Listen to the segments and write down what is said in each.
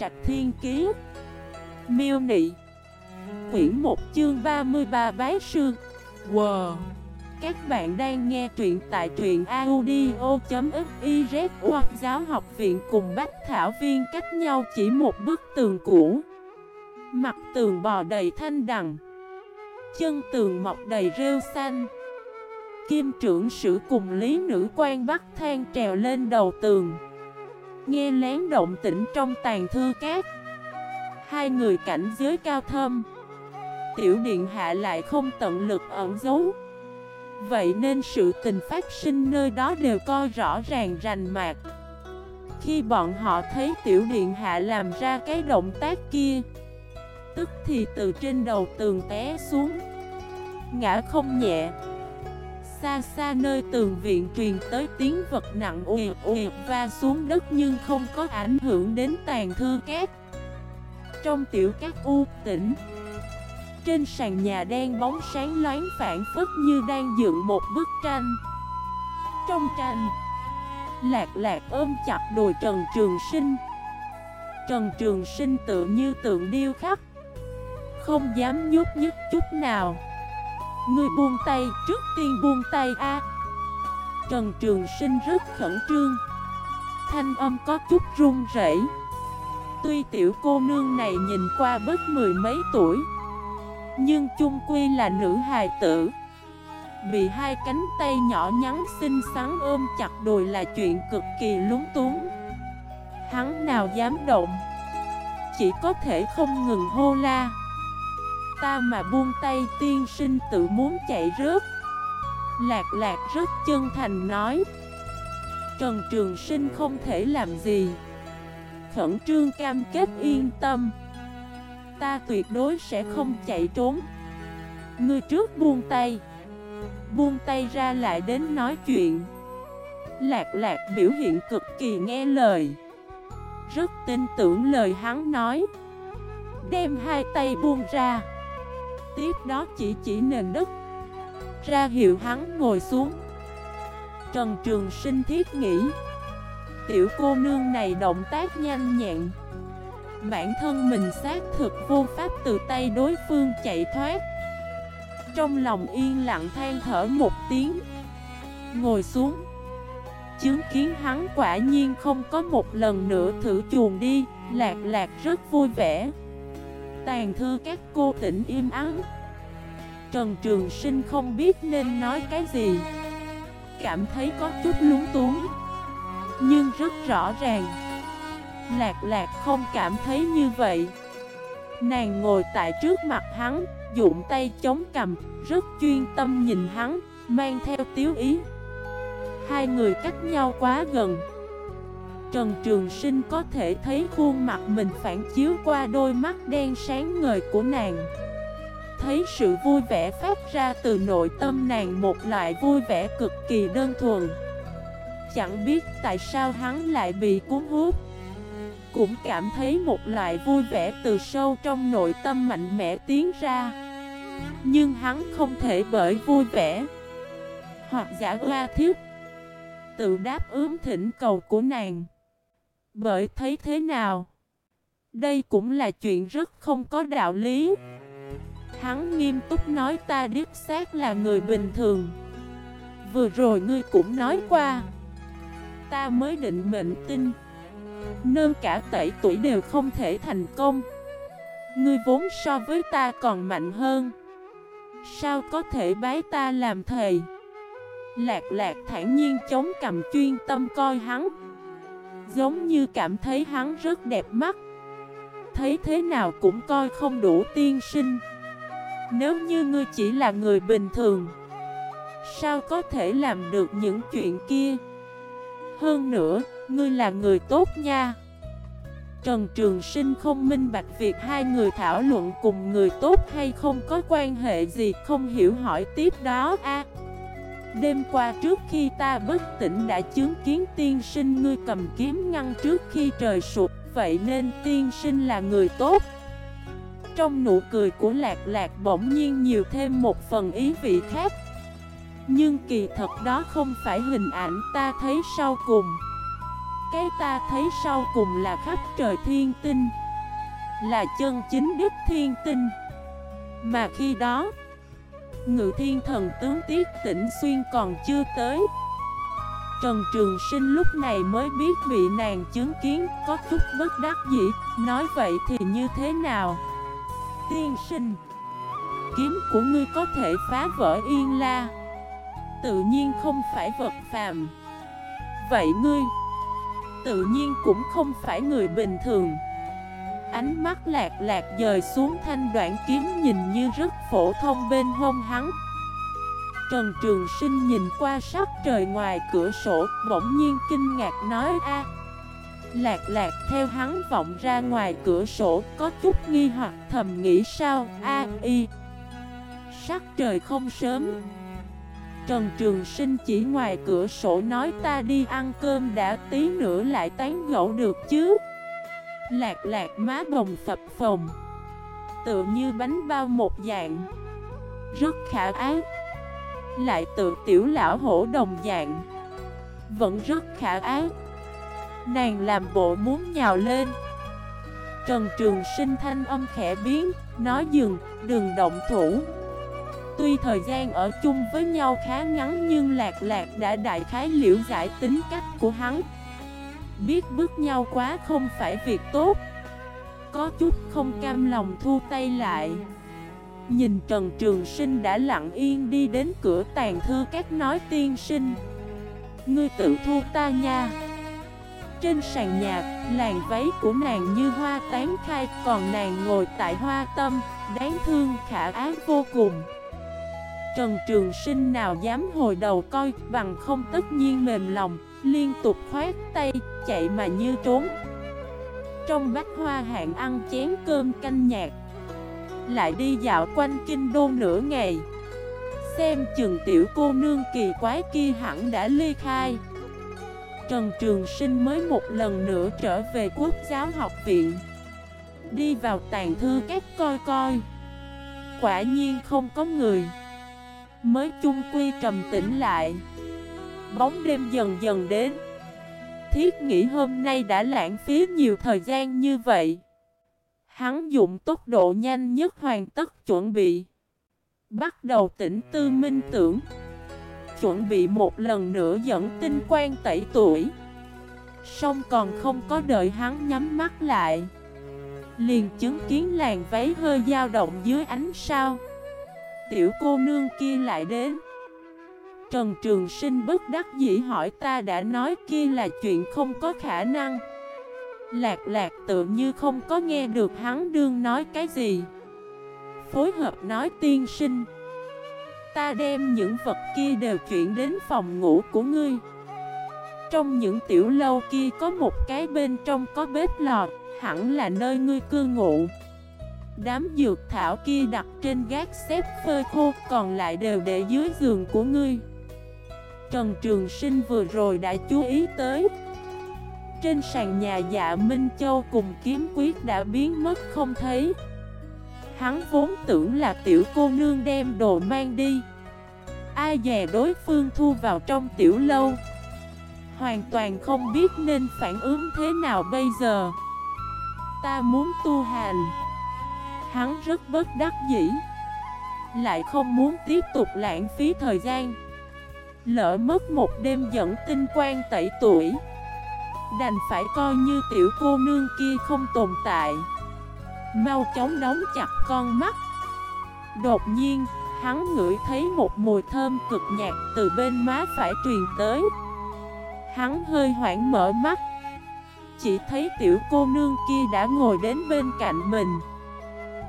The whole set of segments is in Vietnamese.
Trạch Thiên Kiế. Miêu Nị. Quyển 1 chương 33 Bái Sư. Wow Các bạn đang nghe truyện tại truyện audio.xyz hoặc giáo học viện cùng Bách Thảo Viên cách nhau chỉ một bức tường cũ. Mặt tường bò đầy thanh đằng. Chân tường mọc đầy rêu xanh. Kim trưởng sử cùng lý nữ quan bắt thang trèo lên đầu tường. Nghe lén động tĩnh trong tàn thư cát. Hai người cảnh giới cao thâm. Tiểu điện hạ lại không tận lực ẩn giấu. Vậy nên sự tình phát sinh nơi đó đều coi rõ ràng rành mạc. Khi bọn họ thấy tiểu điện hạ làm ra cái động tác kia, Tức thì từ trên đầu tường té xuống. Ngã không nhẹ. Xa xa nơi tường viện truyền tới tiếng vật nặng ùi ùi va xuống đất nhưng không có ảnh hưởng đến tàn thư két Trong tiểu các u tỉnh Trên sàn nhà đen bóng sáng loáng phản phức như đang dựng một bức tranh. Trong tranh, Lạc lạc ôm chặt đồi Trần Trường Sinh. Trần Trường Sinh tự như tượng điêu khắc, Không dám nhúc nhích chút nào. Ngươi buông tay, trước tiên buông tay a. Trần Trường Sinh rất khẩn trương Thanh âm có chút run rẩy. Tuy tiểu cô nương này nhìn qua bất mười mấy tuổi Nhưng chung quy là nữ hài tử Bị hai cánh tay nhỏ nhắn xinh xắn ôm chặt đùi là chuyện cực kỳ lúng túng Hắn nào dám động Chỉ có thể không ngừng hô la Ta mà buông tay, tiên sinh tự muốn chạy rớt. Lạc lạc rất chân thành nói. Trần Trường Sinh không thể làm gì. Khẩn trương cam kết yên tâm. Ta tuyệt đối sẽ không chạy trốn. Ngươi trước buông tay. Buông tay ra lại đến nói chuyện. Lạc lạc biểu hiện cực kỳ nghe lời. Rất tin tưởng lời hắn nói. Đem hai tay buông ra tiếp đó chỉ chỉ nền đất. Ra hiệu hắn ngồi xuống. Trần Trường Sinh thiết nghĩ, Tiểu cô nương này động tác nhanh nhẹn. Bản thân mình xác thực vô pháp từ tay đối phương chạy thoát. Trong lòng yên lặng than thở một tiếng, Ngồi xuống. Chứng kiến hắn quả nhiên không có một lần nữa thử chuồn đi, Lạc lạc rất vui vẻ tàn thư các cô tỉnh im ắng. Trần Trường Sinh không biết nên nói cái gì. Cảm thấy có chút lúng túng, Nhưng rất rõ ràng. Lạc lạc không cảm thấy như vậy. Nàng ngồi tại trước mặt hắn, Dụng tay chống cầm, Rất chuyên tâm nhìn hắn, Mang theo tiếu ý. Hai người cách nhau quá gần Trần Trường Sinh có thể thấy khuôn mặt mình phản chiếu qua đôi mắt đen sáng ngời của nàng. Thấy sự vui vẻ phát ra từ nội tâm nàng một loại vui vẻ cực kỳ đơn thuần. Chẳng biết tại sao hắn lại bị cuốn hút. Cũng cảm thấy một loại vui vẻ từ sâu trong nội tâm mạnh mẽ tiến ra. Nhưng hắn không thể bởi vui vẻ Hoặc giả qua thiết Tự đáp ứng thỉnh cầu của nàng bởi thấy thế nào? Đây cũng là chuyện rất không có đạo lý. Hắn nghiêm túc nói ta điếp xác là người bình thường. Vừa rồi ngươi cũng nói qua. Ta mới định mệnh tin. Nơn cả tẩy tuổi đều không thể thành công. Ngươi vốn so với ta còn mạnh hơn. Sao có thể bái ta làm thầy? Lạc lạc thản nhiên chống cầm chuyên tâm coi hắn. Giống như cảm thấy hắn rất đẹp mắt. Thấy thế nào cũng coi không đủ tiên sinh. Nếu như ngươi chỉ là người bình thường Sao có thể làm được những chuyện kia? Hơn nữa, ngươi là người tốt nha. Trần Trường Sinh không minh bạch việc hai người thảo luận cùng người tốt hay không có quan hệ gì không hiểu hỏi tiếp đó a. Đêm qua trước khi ta bất tỉnh đã chứng kiến tiên sinh ngươi cầm kiếm ngăn trước khi trời sụp, Vậy nên tiên sinh là người tốt. Trong nụ cười của lạc lạc bỗng nhiên nhiều thêm một phần ý vị khác. Nhưng kỳ thật đó không phải hình ảnh ta thấy sau cùng. Cái ta thấy sau cùng là khắp trời thiên tinh, Là chân chính đức thiên tinh. Mà khi đó Ngự thiên thần tướng Tiết Tĩnh Xuyên còn chưa tới. Trần Trường Sinh lúc này mới biết bị nàng chứng kiến có chút bất đắc dĩ, Nói vậy thì như thế nào? Tiên sinh, Kiếm của ngươi có thể phá vỡ yên la. Tự nhiên không phải vật phàm. Vậy ngươi, Tự nhiên cũng không phải người bình thường. Ánh mắt lạc lạc dời xuống thanh đoạn kiếm nhìn như rất phổ thông bên hông hắn. Trần Trường Sinh nhìn qua sắc trời ngoài cửa sổ, Bỗng nhiên kinh ngạc nói, a, Lạc lạc, theo hắn vọng ra ngoài cửa sổ, Có chút nghi hoặc, thầm nghĩ sao? A, y, Sắc trời không sớm. Trần Trường Sinh chỉ ngoài cửa sổ nói, ta đi ăn cơm đã, tí nữa lại tán gẫu được chứ? Lạc lạc má bồng phập phồng Tựa như bánh bao một dạng. Rất khả ác. Lại tự tiểu lão hổ đồng dạng. Vẫn rất khả ác. Nàng làm bộ muốn nhào lên. Trần Trường Sinh thanh âm khẽ biến Nói dừng, đừng động thủ. Tuy thời gian ở chung với nhau khá ngắn Nhưng Lạc Lạc đã đại khái liễu giải tính cách của hắn. Biết bước nhau quá không phải việc tốt. Có chút không cam lòng thu tay lại. Nhìn Trần Trường Sinh đã lặng yên đi đến cửa tàn thư các nói tiên sinh. Ngươi tự thu ta nha. Trên sàn nhạc, làn váy của nàng như hoa tán khai Còn nàng ngồi tại hoa tâm, đáng thương khả ác vô cùng. Trần Trường Sinh nào dám hồi đầu coi Bằng không tất nhiên mềm lòng Liên tục khoát tay, chạy mà như trốn. Trong bách hoa hạng ăn chén cơm canh nhạt. Lại đi dạo quanh kinh đô nửa ngày. Xem chừng tiểu cô nương kỳ quái kia hẳn đã ly khai. Trần Trường Sinh mới một lần nữa trở về quốc giáo học viện. Đi vào tàn thư các coi coi. Quả nhiên không có người. Mới chung quy trầm tĩnh lại. Bóng đêm dần dần đến. Thiết nghĩ hôm nay đã lãng phí nhiều thời gian như vậy. Hắn dụng tốc độ nhanh nhất hoàn tất chuẩn bị. Bắt đầu tỉnh tư minh tưởng. Chuẩn bị một lần nữa dẫn tinh quan tẩy tuổi. Xong còn không có đợi hắn nhắm mắt lại. Liền chứng kiến làn váy hơi dao động dưới ánh sao. Tiểu cô nương kia lại đến. Trần Trường Sinh bất đắc dĩ hỏi, ta đã nói kia là chuyện không có khả năng. Lạc lạc tự như không có nghe được hắn đương nói cái gì. Phối hợp nói, tiên sinh, Ta đem những vật kia đều chuyển đến phòng ngủ của ngươi. Trong những tiểu lâu kia có một cái bên trong có bếp lò, Hẳn là nơi ngươi cư ngụ. Đám dược thảo kia đặt trên gác xếp phơi khô, Còn lại đều để dưới giường của ngươi. Trần Trường Sinh vừa rồi đã chú ý tới. Trên sàn nhà dạ Minh Châu cùng kiếm quyết đã biến mất không thấy. Hắn vốn tưởng là tiểu cô nương đem đồ mang đi. Ai dè đối phương thu vào trong tiểu lâu. Hoàn toàn không biết nên phản ứng thế nào bây giờ. Ta muốn tu hành. Hắn rất bất đắc dĩ. Lại không muốn tiếp tục lãng phí thời gian. Lỡ mất một đêm dẫn tinh quan tẩy tuổi Đành phải coi như tiểu cô nương kia không tồn tại. Mau chóng đóng chặt con mắt. Đột nhiên, hắn ngửi thấy một mùi thơm cực nhạt từ bên má phải truyền tới. Hắn hơi hoảng mở mắt. Chỉ thấy tiểu cô nương kia đã ngồi đến bên cạnh mình.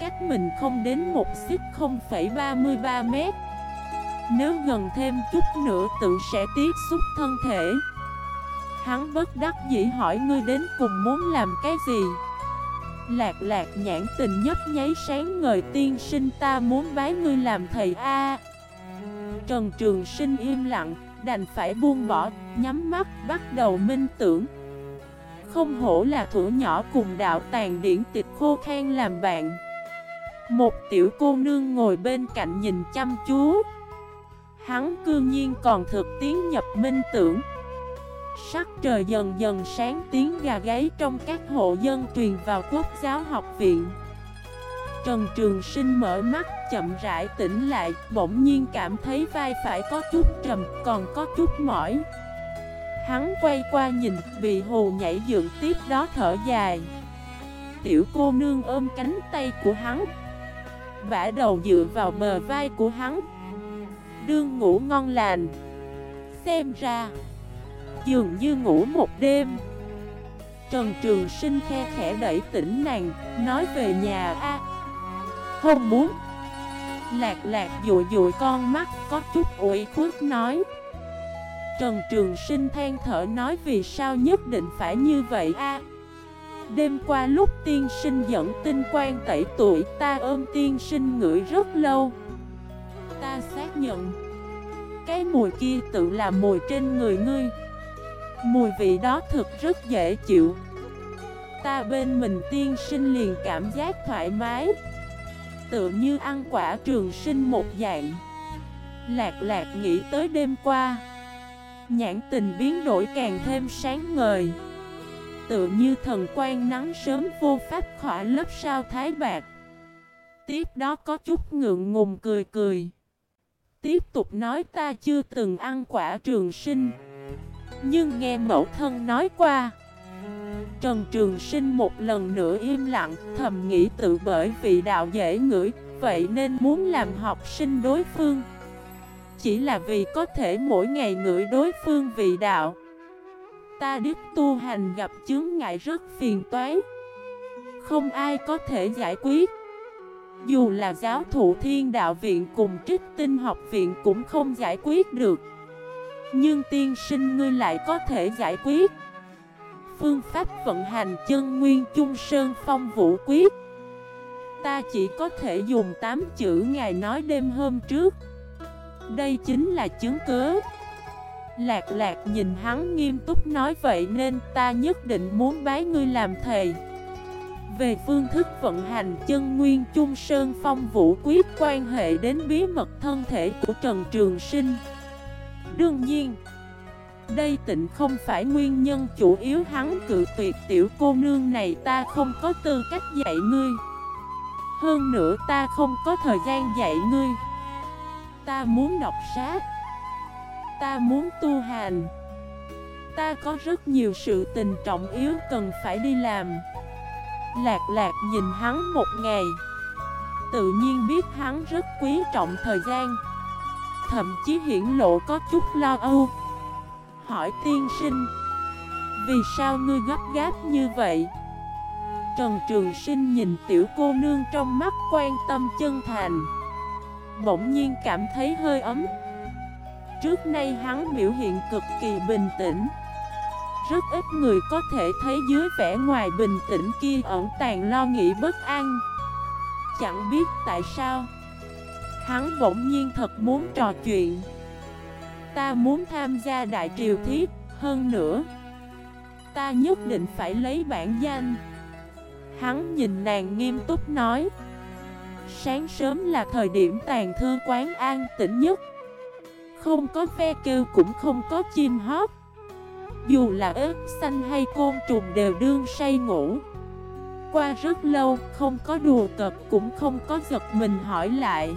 Cách mình không đến một xích 0,33 mét. Nếu gần thêm chút nữa tự sẽ tiếp xúc thân thể. Hắn bất đắc dĩ hỏi ngươi đến cùng muốn làm cái gì? Lạc lạc nhãn tình nhấp nháy sáng ngời tiên sinh ta muốn bái ngươi làm thầy A. Trần Trường Sinh im lặng, đành phải buông bỏ, nhắm mắt, bắt đầu minh tưởng. Không hổ là thủ nhỏ cùng đạo tàn điển tịch khô khen làm bạn. Một tiểu cô nương ngồi bên cạnh nhìn chăm chú. Hắn cương nhiên còn thực tiến nhập minh tưởng. Sắc trời dần dần sáng tiếng gà gáy trong các hộ dân truyền vào quốc giáo học viện. Trần Trường Sinh mở mắt, chậm rãi tỉnh lại, Bỗng nhiên cảm thấy vai phải có chút trầm, còn có chút mỏi. Hắn quay qua nhìn, bị hồ nhảy dựng tiếp đó thở dài. Tiểu cô nương ôm cánh tay của hắn. Vả đầu dựa vào bờ vai của hắn. Đương ngủ ngon lành. Xem ra, Dường như ngủ một đêm. Trần Trường Sinh khe khẽ đẩy tỉnh nàng, Nói về nhà a. Không muốn. Lạc lạc dụi dụi con mắt, Có chút ủy khuất nói. Trần Trường Sinh than thở nói vì sao nhất định phải như vậy a. Đêm qua lúc tiên sinh dẫn tinh quan tẩy tuổi, Ta ôm tiên sinh ngửi rất lâu nhận. Cái mùi kia tự là mùi trên người ngươi. Mùi vị đó thực rất dễ chịu. Ta bên mình tiên sinh liền cảm giác thoải mái. Tự như ăn quả trường sinh một dạng. Lạc lạc nghĩ tới đêm qua. Nhãn tình biến đổi càng thêm sáng ngời. Tự như thần quan nắng sớm vô pháp khỏa lớp sao thái bạc. Tiếp đó có chút ngượng ngùng cười cười. Tiếp tục nói ta chưa từng ăn quả trường sinh. Nhưng nghe mẫu thân nói qua, Trần Trường Sinh một lần nữa im lặng, Thầm nghĩ tự bởi vì đạo dễ ngửi, Vậy nên muốn làm học sinh đối phương. Chỉ là vì có thể mỗi ngày ngửi đối phương vị đạo. Ta đức tu hành gặp chướng ngại rất phiền toái. Không ai có thể giải quyết. Dù là giáo thụ thiên đạo viện cùng trích tinh học viện cũng không giải quyết được. Nhưng tiên sinh ngươi lại có thể giải quyết. Phương pháp vận hành chân nguyên chung sơn phong vũ quyết. Ta chỉ có thể dùng 8 chữ ngày nói đêm hôm trước. Đây chính là chứng cớ Lạc lạc nhìn hắn nghiêm túc nói vậy nên ta nhất định muốn bái ngươi làm thầy. Về phương thức vận hành chân nguyên chung sơn phong vũ quyết quan hệ đến bí mật thân thể của Trần Trường Sinh. Đương nhiên, Đây tịnh không phải nguyên nhân chủ yếu hắn cự tuyệt tiểu cô nương này, ta không có tư cách dạy ngươi. Hơn nữa ta không có thời gian dạy ngươi. Ta muốn đọc sách. Ta muốn tu hành. Ta có rất nhiều sự tình trọng yếu cần phải đi làm. Lạc lạc nhìn hắn một ngày. Tự nhiên biết hắn rất quý trọng thời gian. Thậm chí hiển lộ có chút lo âu. Hỏi tiên sinh, Vì sao ngươi gấp gáp như vậy? Trần Trường Sinh nhìn tiểu cô nương trong mắt quan tâm chân thành. Bỗng nhiên cảm thấy hơi ấm. Trước nay hắn biểu hiện cực kỳ bình tĩnh. Rất ít người có thể thấy dưới vẻ ngoài bình tĩnh kia ẩn tàn lo nghĩ bất an. Chẳng biết tại sao, Hắn bỗng nhiên thật muốn trò chuyện. Ta muốn tham gia đại triều thiết hơn nữa, Ta nhất định phải lấy bản danh. Hắn nhìn nàng nghiêm túc nói, Sáng sớm là thời điểm tàn thư quán an tĩnh nhất. Không có ve kêu cũng không có chim hót. Dù là ếch xanh hay côn trùng đều đương say ngủ. Qua rất lâu, không có đùa cợt cũng không có giật mình hỏi lại.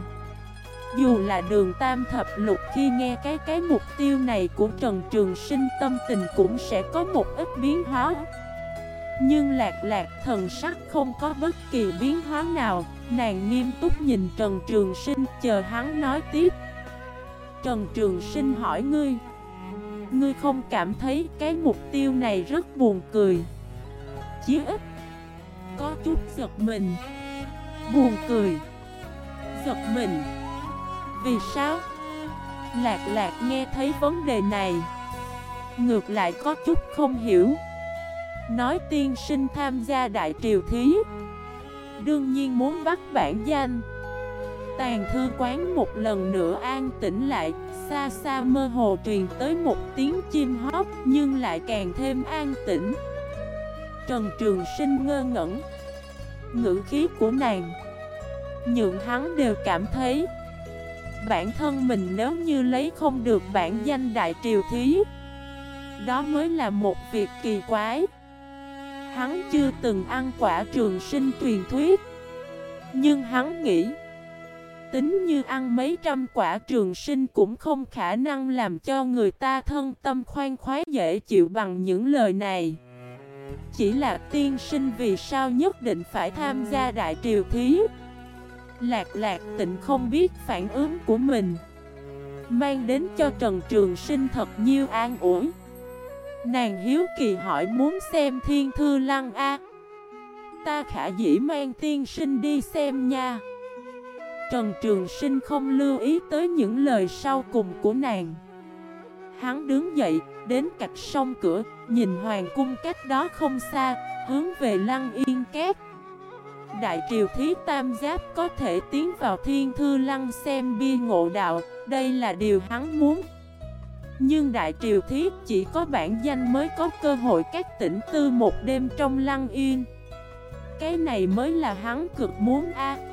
Dù là đường tam thập lục khi nghe cái cái mục tiêu này của Trần Trường Sinh tâm tình cũng sẽ có một ít biến hóa. Nhưng lạc lạc thần sắc không có bất kỳ biến hóa nào. Nàng nghiêm túc nhìn Trần Trường Sinh, chờ hắn nói tiếp. Trần Trường Sinh hỏi ngươi Ngươi không cảm thấy cái mục tiêu này rất buồn cười. Chí ít, Có chút giật mình. Buồn cười, Giật mình. Vì sao? Lạc lạc nghe thấy vấn đề này. Ngược lại có chút không hiểu. Nói tiên sinh tham gia đại triều thí. Đương nhiên muốn bắt bản danh. Tàn thư quán một lần nữa an tĩnh lại. Xa xa mơ hồ truyền tới một tiếng chim hót, Nhưng lại càng thêm an tĩnh. Trần Trường Sinh ngơ ngẩn. Ngữ khí của nàng. Nhượng hắn đều cảm thấy. Bản thân mình nếu như lấy không được bản danh đại triều thí, đó mới là một việc kỳ quái. Hắn chưa từng ăn quả trường sinh truyền thuyết. Nhưng hắn nghĩ Tính như ăn mấy trăm quả trường sinh cũng không khả năng làm cho người ta thân tâm khoan khoái dễ chịu bằng những lời này. Chỉ là tiên sinh vì sao nhất định phải tham gia đại triều thí? Lạc lạc tịnh không biết phản ứng của mình. Mang đến cho Trần Trường Sinh thật nhiều an ủi. Nàng hiếu kỳ hỏi muốn xem thiên thư lăng A. Ta khả dĩ mang tiên sinh đi xem nha. Trần Trường Sinh không lưu ý tới những lời sau cùng của nàng. Hắn đứng dậy, đến cạch sông cửa, nhìn hoàng cung cách đó không xa, hướng về lăng yên két Đại triều thí tam giáp có thể tiến vào thiên thư lăng xem bia ngộ đạo, đây là điều hắn muốn. Nhưng đại triều thí chỉ có bản danh mới có cơ hội các tỉnh tư một đêm trong lăng yên. Cái này mới là hắn cực muốn a